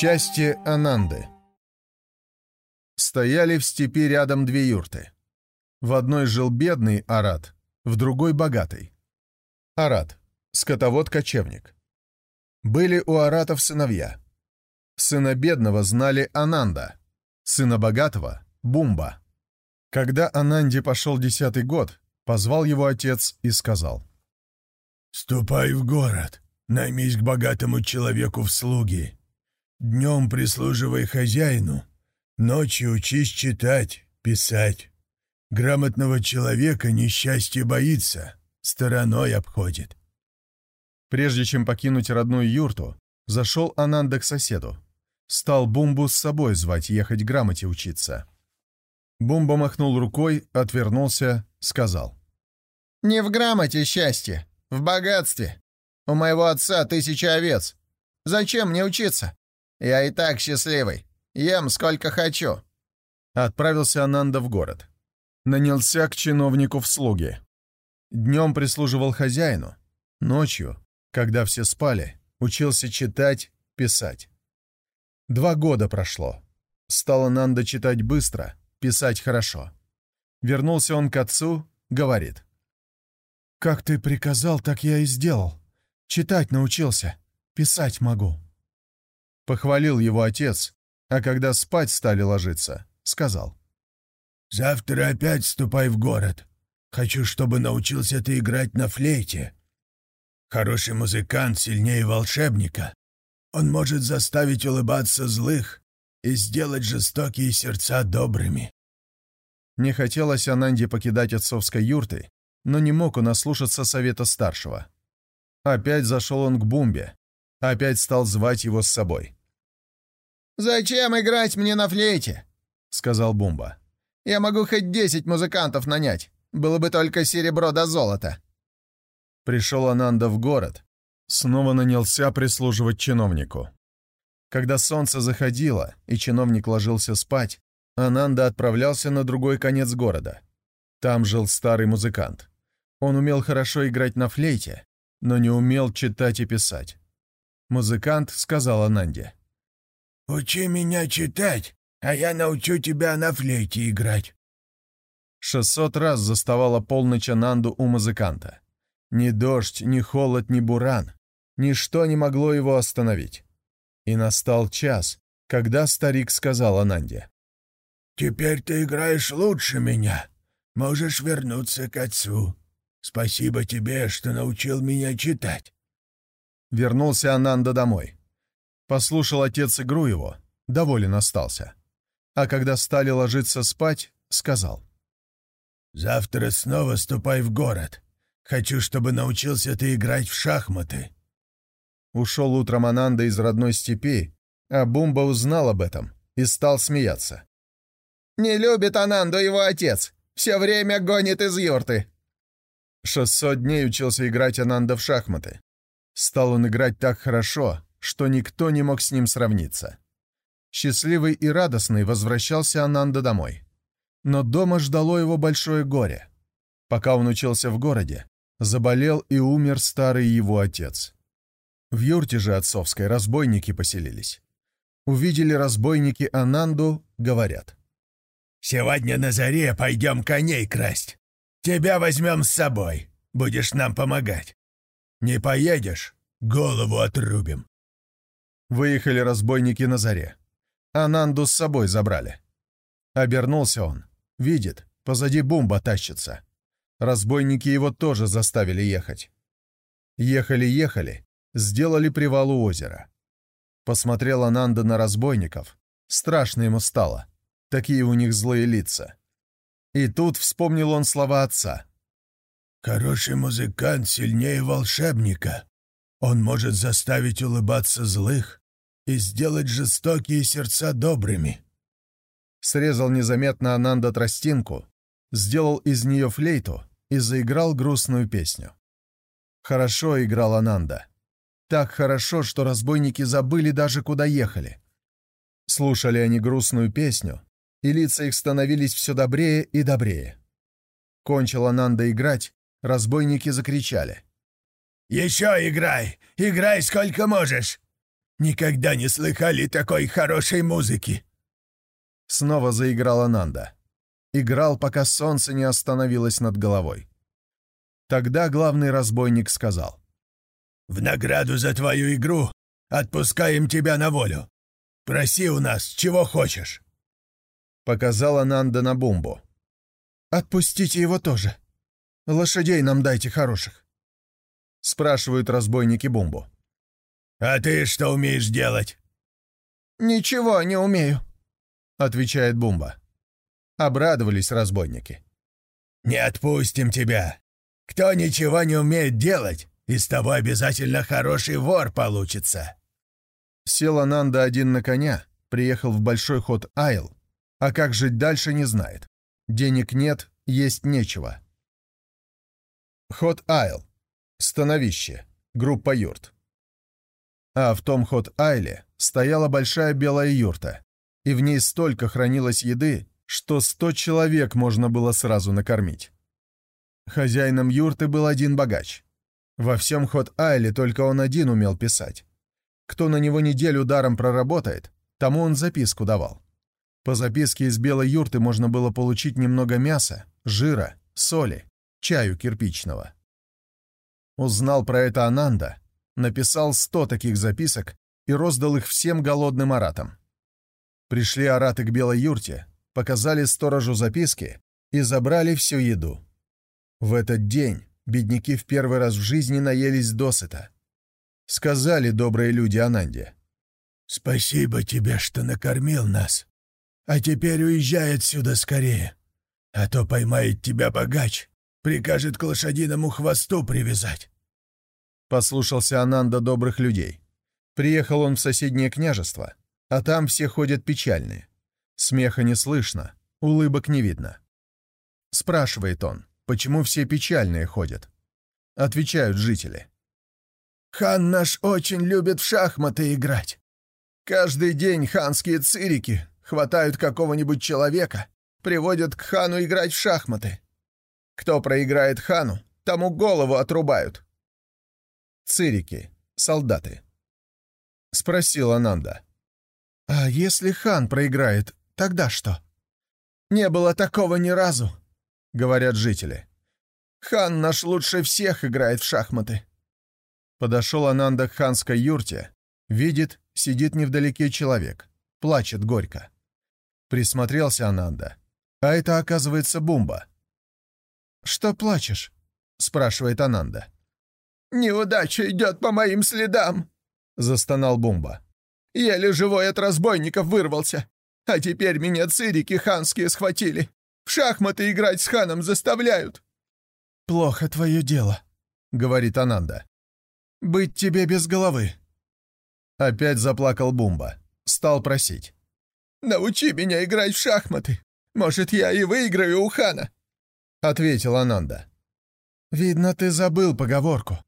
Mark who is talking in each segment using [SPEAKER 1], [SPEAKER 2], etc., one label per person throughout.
[SPEAKER 1] Счастье Ананды Стояли в степи рядом две юрты. В одной жил бедный Арат, в другой — богатый. Арат — скотовод-кочевник. Были у Аратов сыновья. Сына бедного знали Ананда, сына богатого — Бумба. Когда Ананде пошел десятый год, позвал его отец и сказал.
[SPEAKER 2] «Ступай в город, наймись к богатому человеку в слуги» Днем прислуживай хозяину, ночью учись читать, писать. Грамотного человека несчастье боится, стороной обходит.
[SPEAKER 1] Прежде чем покинуть родную юрту, зашел Ананда к соседу. Стал Бумбу с собой звать ехать грамоте учиться. Бумба махнул рукой, отвернулся, сказал.
[SPEAKER 3] «Не в грамоте счастье, в богатстве. У моего отца тысяча овец. Зачем мне учиться? Я и так счастливый. Ем сколько хочу».
[SPEAKER 1] Отправился Ананда в город. Нанялся к чиновнику в слуги. Днем прислуживал хозяину. Ночью, когда все спали, учился читать, писать. Два года прошло. Стал Ананда читать быстро, писать хорошо. Вернулся он к отцу, говорит. «Как ты приказал, так я и сделал. Читать научился, писать могу». Похвалил его отец, а когда спать стали ложиться, сказал.
[SPEAKER 2] «Завтра опять ступай в город. Хочу, чтобы научился ты играть на флейте. Хороший музыкант сильнее волшебника. Он может заставить улыбаться злых и сделать жестокие сердца добрыми».
[SPEAKER 1] Не хотелось Ананде покидать отцовской юрты, но не мог он ослушаться совета старшего. Опять зашел он к Бумбе, опять стал звать его с собой.
[SPEAKER 3] «Зачем играть мне на флейте?» — сказал Бумба. «Я могу хоть десять музыкантов нанять. Было бы только серебро да золото».
[SPEAKER 1] Пришел Ананда в город. Снова нанялся прислуживать чиновнику. Когда солнце заходило, и чиновник ложился спать, Ананда отправлялся на другой конец города. Там жил старый музыкант. Он умел хорошо играть на флейте, но не умел читать и писать. Музыкант сказал Ананде —
[SPEAKER 2] «Учи меня читать, а я научу тебя на флейте играть».
[SPEAKER 1] Шестьсот раз заставала полночь Ананду у музыканта. Ни дождь, ни холод, ни буран. Ничто не могло его остановить. И настал час, когда старик сказал Ананде.
[SPEAKER 2] «Теперь ты играешь лучше меня. Можешь вернуться к отцу. Спасибо тебе, что научил меня читать».
[SPEAKER 1] Вернулся Ананда домой. Послушал отец игру его, доволен остался. А когда стали ложиться спать, сказал.
[SPEAKER 2] «Завтра снова ступай в город. Хочу, чтобы научился ты играть в шахматы».
[SPEAKER 1] Ушел утром Ананда из родной степи, а Бумба узнал об этом и стал смеяться.
[SPEAKER 3] «Не любит Ананду его отец, все время гонит из юрты».
[SPEAKER 1] Шестьсот дней учился играть Ананда в шахматы. Стал он играть так хорошо, что никто не мог с ним сравниться. Счастливый и радостный возвращался Ананда домой. Но дома ждало его большое горе. Пока он учился в городе, заболел и умер старый его отец. В юрте же отцовской разбойники поселились. Увидели разбойники Ананду, говорят.
[SPEAKER 2] «Сегодня на заре пойдем коней красть. Тебя возьмем с собой, будешь нам помогать. Не поедешь — голову отрубим.
[SPEAKER 1] Выехали разбойники на заре. Ананду с собой забрали. Обернулся он. Видит, позади бомба тащится. Разбойники его тоже заставили ехать. Ехали-ехали, сделали привал у озера. Посмотрел Ананда на разбойников. Страшно ему стало. Такие у них злые лица. И тут вспомнил он слова отца.
[SPEAKER 2] «Хороший музыкант сильнее волшебника. Он может заставить улыбаться злых, и сделать жестокие сердца добрыми».
[SPEAKER 1] Срезал незаметно Ананда тростинку, сделал из нее флейту и заиграл грустную песню. Хорошо играл Ананда. Так хорошо, что разбойники забыли даже, куда ехали. Слушали они грустную песню, и лица их становились все добрее и добрее. Кончила Нанда играть, разбойники закричали.
[SPEAKER 2] «Еще играй! Играй сколько можешь! Никогда не слыхали такой хорошей музыки!»
[SPEAKER 1] Снова заиграла Нанда. Играл, пока солнце не остановилось над головой. Тогда главный разбойник сказал.
[SPEAKER 2] «В награду за твою игру отпускаем тебя на волю. Проси у нас, чего хочешь!»
[SPEAKER 1] Показала Нанда на бомбу.
[SPEAKER 3] «Отпустите его тоже. Лошадей нам дайте хороших», — спрашивают разбойники бомбу.
[SPEAKER 2] «А ты что умеешь делать?»
[SPEAKER 3] «Ничего не умею», — отвечает Бумба.
[SPEAKER 1] Обрадовались разбойники.
[SPEAKER 2] «Не отпустим тебя. Кто ничего не умеет делать, из того обязательно хороший вор получится».
[SPEAKER 1] Сел Ананда один на коня, приехал в большой ход Айл, а как жить дальше не знает. Денег нет, есть нечего. Ход Айл. Становище. Группа юрт. А в том ход Айле стояла большая белая юрта, и в ней столько хранилось еды, что сто человек можно было сразу накормить. Хозяином юрты был один богач. Во всем ход Айле только он один умел писать. Кто на него неделю даром проработает, тому он записку давал. По записке из белой юрты можно было получить немного мяса, жира, соли, чаю кирпичного. Узнал про это Ананда, написал сто таких записок и роздал их всем голодным аратам. Пришли араты к белой юрте, показали сторожу записки и забрали всю еду. В этот день бедняки в первый раз в жизни наелись досыта. Сказали добрые люди Ананде.
[SPEAKER 2] «Спасибо тебе, что накормил нас. А теперь уезжай отсюда скорее, а то поймает тебя богач, прикажет к лошадиному хвосту привязать».
[SPEAKER 1] Послушался Ананда добрых людей. Приехал он в соседнее княжество, а там все ходят печальные. Смеха не слышно, улыбок не видно. Спрашивает он, почему все печальные ходят. Отвечают жители.
[SPEAKER 3] «Хан наш очень любит в шахматы играть. Каждый день ханские цирики хватают какого-нибудь человека, приводят к хану играть в шахматы. Кто проиграет хану, тому голову отрубают».
[SPEAKER 1] Цирики, солдаты. Спросил Ананда.
[SPEAKER 3] «А если хан проиграет, Тогда что? Не было такого ни разу, говорят жители. Хан наш лучше всех играет в шахматы.
[SPEAKER 1] Подошел Ананда к ханской юрте, видит, сидит невдалеке человек, плачет горько. Присмотрелся Ананда, а это, оказывается, Бумба.
[SPEAKER 3] «Что плачешь?» — спрашивает Ананда.
[SPEAKER 4] «Неудача идет по моим следам!»
[SPEAKER 1] — застонал Бумба.
[SPEAKER 4] «Еле живой от разбойников вырвался. А теперь меня цирики ханские схватили. В шахматы играть с ханом заставляют».
[SPEAKER 3] «Плохо твое дело», — говорит Ананда. «Быть тебе без головы».
[SPEAKER 1] Опять заплакал Бумба. Стал просить.
[SPEAKER 4] «Научи меня играть в шахматы. Может, я и выиграю у хана», —
[SPEAKER 1] ответил Ананда.
[SPEAKER 3] «Видно, ты забыл поговорку.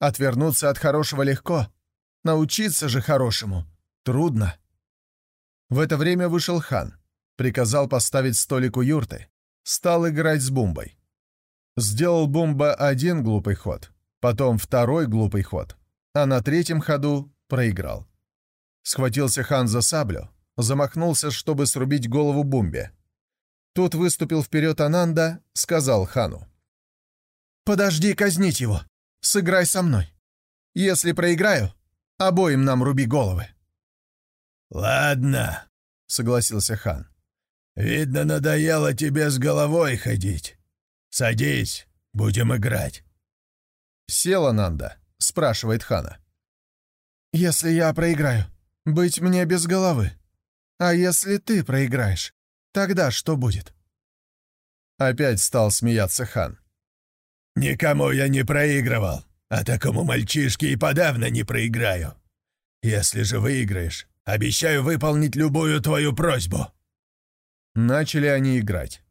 [SPEAKER 3] Отвернуться от хорошего легко. Научиться же хорошему трудно».
[SPEAKER 1] В это время вышел хан, приказал поставить столик у юрты, стал играть с бомбой. Сделал бомба один глупый ход, потом второй глупый ход, а на третьем ходу проиграл. Схватился хан за саблю, замахнулся, чтобы срубить голову бомбе. Тут выступил вперед Ананда, сказал хану.
[SPEAKER 3] «Подожди казнить его, сыграй со мной. Если проиграю, обоим нам руби головы».
[SPEAKER 2] «Ладно», — согласился хан. «Видно, надоело тебе с головой ходить. Садись, будем играть».
[SPEAKER 1] «Села Нанда?» — спрашивает хана.
[SPEAKER 3] «Если я проиграю, быть мне без головы. А если ты проиграешь, тогда что будет?»
[SPEAKER 1] Опять стал смеяться хан.
[SPEAKER 2] «Никому я не проигрывал, а такому мальчишке и подавно не проиграю. Если же выиграешь, Обещаю выполнить любую твою просьбу».
[SPEAKER 1] Начали они играть.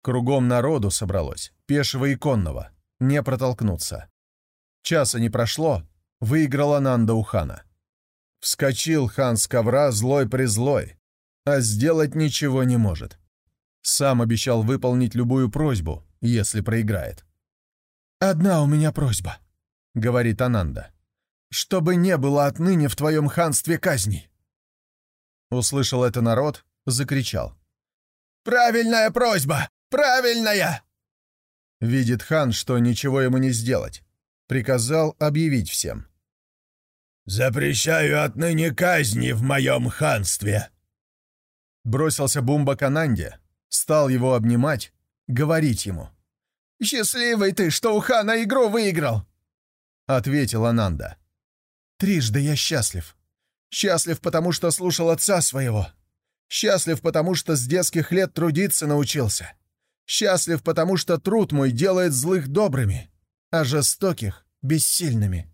[SPEAKER 1] Кругом народу собралось, пешего и конного. Не протолкнуться. Часа не прошло, выиграла Нанда у хана. Вскочил хан с ковра злой-призлой,
[SPEAKER 5] а сделать ничего не может. Сам обещал выполнить любую просьбу, если проиграет.
[SPEAKER 1] «Одна у меня просьба», — говорит Ананда. «Чтобы не было отныне в твоем ханстве казней».
[SPEAKER 5] Услышал это народ, закричал.
[SPEAKER 1] «Правильная просьба! Правильная!»
[SPEAKER 5] Видит хан, что ничего ему не сделать. Приказал объявить всем.
[SPEAKER 2] «Запрещаю отныне казни в моем ханстве!»
[SPEAKER 5] Бросился Бумба к Ананде, стал его обнимать, говорить ему.
[SPEAKER 1] «Счастливый ты, что у хана игру выиграл!»
[SPEAKER 5] Ответил Ананда.
[SPEAKER 1] «Трижды я счастлив. Счастлив, потому что слушал отца своего. Счастлив, потому что с детских лет трудиться научился. Счастлив, потому что труд мой делает злых добрыми, а жестоких — бессильными.